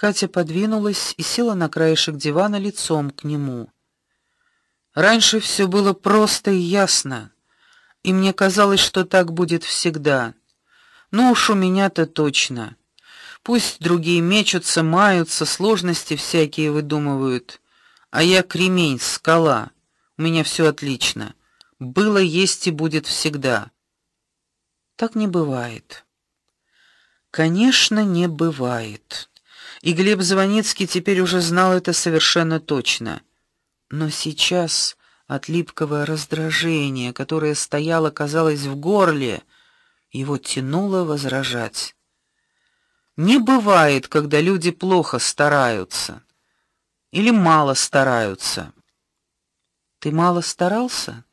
Катя подвинулась и села на краешек дивана лицом к нему. Раньше все было просто и ясно, и мне казалось, что так будет всегда. Ну уж у меня-то точно. Пусть другие мечутся, маются, сложности всякие выдумывают, а я кремень, скала. У меня все отлично. Было, есть и будет всегда. Так не бывает. Конечно, не бывает. И Глеб Звоницкий теперь уже знал это совершенно точно. Но сейчас от липкого раздражения, которое стояло, казалось, в горле, его тянуло возражать. Не бывает, когда люди плохо стараются или мало стараются. Ты мало старался?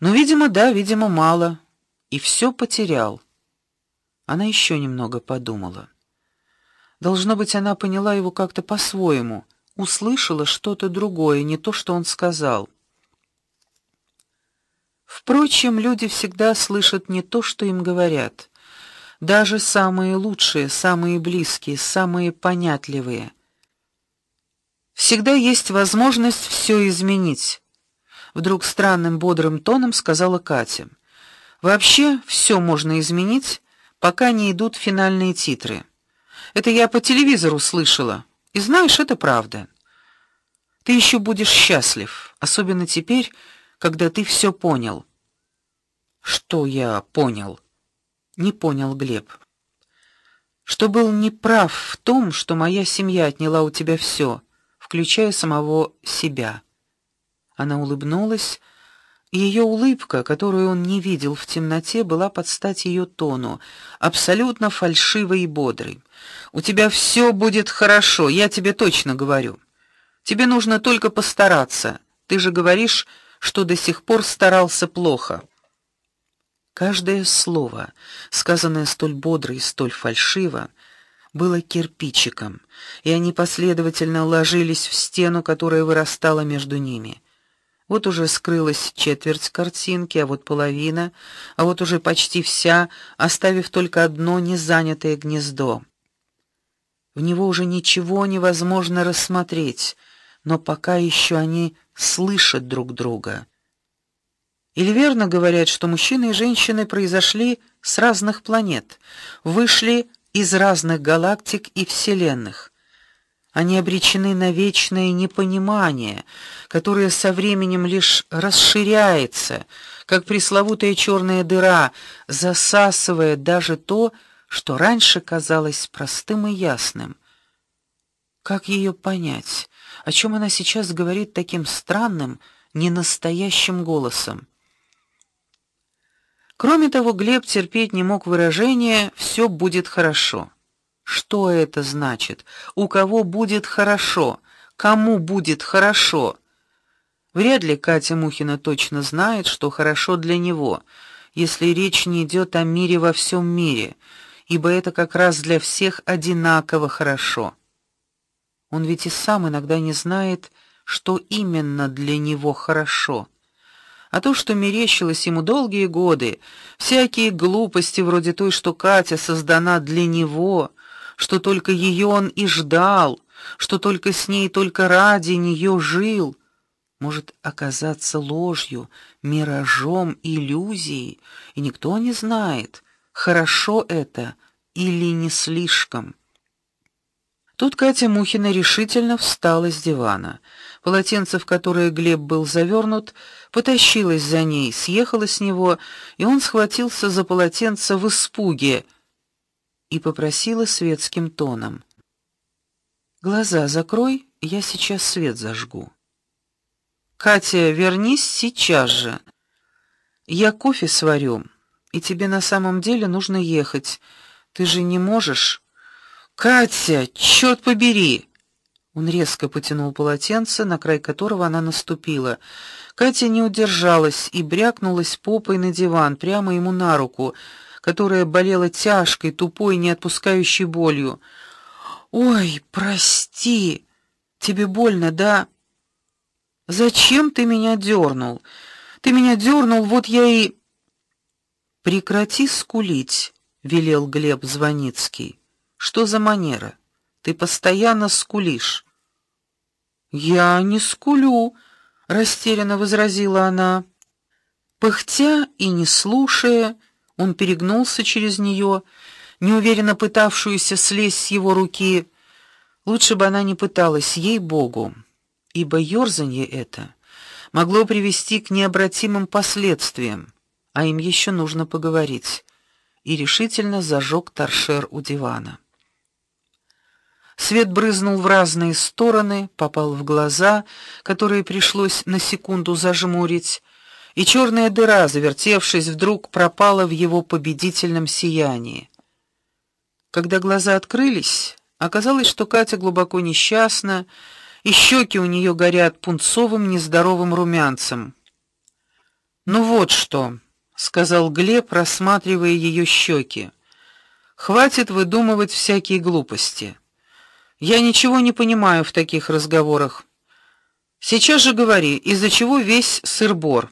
Ну, видимо, да, видимо, мало. И все потерял. Она еще немного подумала. Должно быть, она поняла его как-то по-своему, услышала что-то другое, не то, что он сказал. Впрочем, люди всегда слышат не то, что им говорят. Даже самые лучшие, самые близкие, самые понятливые. Всегда есть возможность все изменить, вдруг странным бодрым тоном сказала Катя. Вообще все можно изменить, пока не идут финальные титры. Это я по телевизору слышала. И знаешь, это правда. Ты еще будешь счастлив, особенно теперь, когда ты все понял. Что я понял? Не понял Глеб. Что был неправ в том, что моя семья отняла у тебя все, включая самого себя. Она улыбнулась, и ее улыбка, которую он не видел в темноте, была под стать ее тону, абсолютно фальшивой и бодрой. У тебя все будет хорошо, я тебе точно говорю. Тебе нужно только постараться. Ты же говоришь, что до сих пор старался плохо. Каждое слово, сказанное столь бодро и столь фальшиво, было кирпичиком, и они последовательно ложились в стену, которая вырастала между ними. Вот уже скрылась четверть картинки, а вот половина, а вот уже почти вся, оставив только одно незанятое гнездо. В него уже ничего невозможно рассмотреть, но пока еще они слышат друг друга. Или верно говорят, что мужчины и женщины произошли с разных планет, вышли из разных галактик и вселенных. Они обречены на вечное непонимание, которое со временем лишь расширяется, как пресловутая черная дыра, засасывая даже то, что раньше казалось простым и ясным. Как ее понять? О чем она сейчас говорит таким странным, ненастоящим голосом? Кроме того, Глеб терпеть не мог выражения все будет хорошо. Что это значит? У кого будет хорошо? Кому будет хорошо? Вряд ли Катя Мухина точно знает, что хорошо для него, если речь не идет о мире во всем мире, ибо это как раз для всех одинаково хорошо. Он ведь и сам иногда не знает, что именно для него хорошо. А то, что мерещилось ему долгие годы, всякие глупости вроде той, что Катя создана для него, что только ее он и ждал, что только с ней, только ради нее жил, может оказаться ложью, миражом, иллюзией, и никто не знает, хорошо это или не слишком. Тут Катя Мухина решительно встала с дивана. Полотенце, в которое Глеб был завернут, потащилось за ней, съехало с него, и он схватился за полотенце в испуге и попросила светским тоном: "Глаза закрой, я сейчас свет зажгу". Катя, вернись сейчас же. Я кофе сварю, и тебе на самом деле нужно ехать. Ты же не можешь. Катя, черт побери. Он резко потянул полотенце, на край которого она наступила. Катя не удержалась и брякнулась попой на диван прямо ему на руку которая болела тяжкой, тупой, не отпускающей болью. Ой, прости. Тебе больно, да? Зачем ты меня дернул? Ты меня дернул, вот я и Прекрати скулить, велел Глеб Звоницкий. Что за манера? Ты постоянно скулишь. Я не скулю, растерянно возразила она. Пыхтя и не слушая, он перегнулся через нее, неуверенно пытавшуюся слезть с его руки. Лучше бы она не пыталась, ей-богу, ибо ёрзанье это могло привести к необратимым последствиям, а им еще нужно поговорить. И решительно зажег торшер у дивана. Свет брызнул в разные стороны, попал в глаза, которые пришлось на секунду зажмурить, и черная дыра, завертевшись, вдруг пропала в его победительном сиянии. Когда глаза открылись, оказалось, что Катя глубоко несчастна, и щеки у нее горят пунцовым нездоровым румянцем. "Ну вот что", сказал Глеб, рассматривая ее щеки. "Хватит выдумывать всякие глупости. Я ничего не понимаю в таких разговорах. Сейчас же говори, из-за чего весь сыр-бор?"